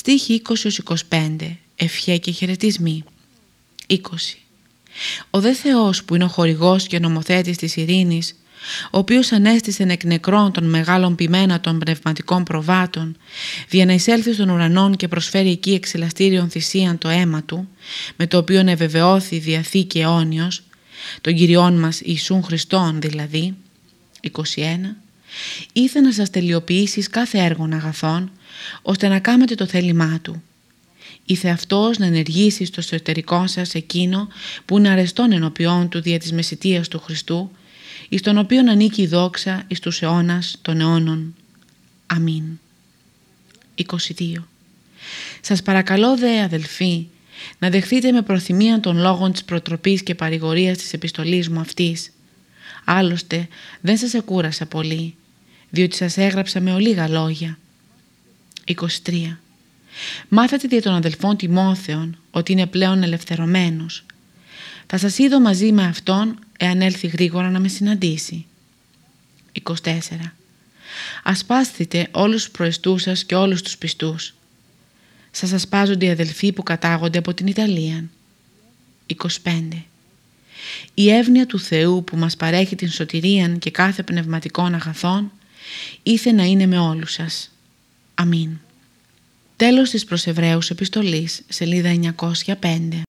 Στίχη 20-25 Ευχέ και χαιρετισμοί. 20 Ο δε Θεός που είναι ο χορηγός και νομοθέτης της ειρήνης ο οποίος ανέστησε εκ νεκρών των μεγάλων ποιμένα των πνευματικών προβάτων, για να εισέλθει στον ουρανόν και προσφέρει εκεί εξελαστήριον θυσίαν το αίμα του, με το οποίο ευεβαιώθη διαθήκη αιώνιος, τον Κυριόν μας Ιησούν Χριστόν δηλαδή, 21, ήθελε να σας τελειοποιήσεις κάθε έργον αγαθών, ώστε να κάνετε το θέλημά του. Ήθε αυτός να ενεργήσει στο εσωτερικό σας εκείνο που είναι αρεστόν ενωπιών του δια της μεσητείας του Χριστού, εις τον οποίον ανήκει η δόξα εις τους αιώνας των αιώνων. Αμήν. 22. Σας παρακαλώ δε αδελφοί να δεχθείτε με προθυμία των λόγων της προτροπής και παρηγορίας της επιστολής μου αυτής. Άλλωστε δεν σας εκούρασα πολύ, διότι σας έγραψα με ολίγα λόγια. 23. Μάθατε δια των αδελφών Τιμόθεων ότι είναι πλέον ελευθερωμένος. Θα σας είδω μαζί με αυτόν εάν έλθει γρήγορα να με συναντήσει. 24. Ασπάσθητε όλους τους προεστούς σας και όλους τους πιστούς. Σας ασπάζονται οι αδελφοί που κατάγονται από την Ιταλία. 25. Η εύνοια του Θεού που μας παρέχει την σωτηρία και κάθε πνευματικών αγαθών ήθε να είναι με όλους σας. Αμήν. Τέλος της προς Εβραίους επιστολής, σελίδα 905.